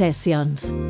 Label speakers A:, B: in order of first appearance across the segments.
A: Sessions.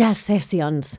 A: Jazz Sessions.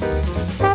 A: Música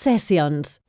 A: Sessions.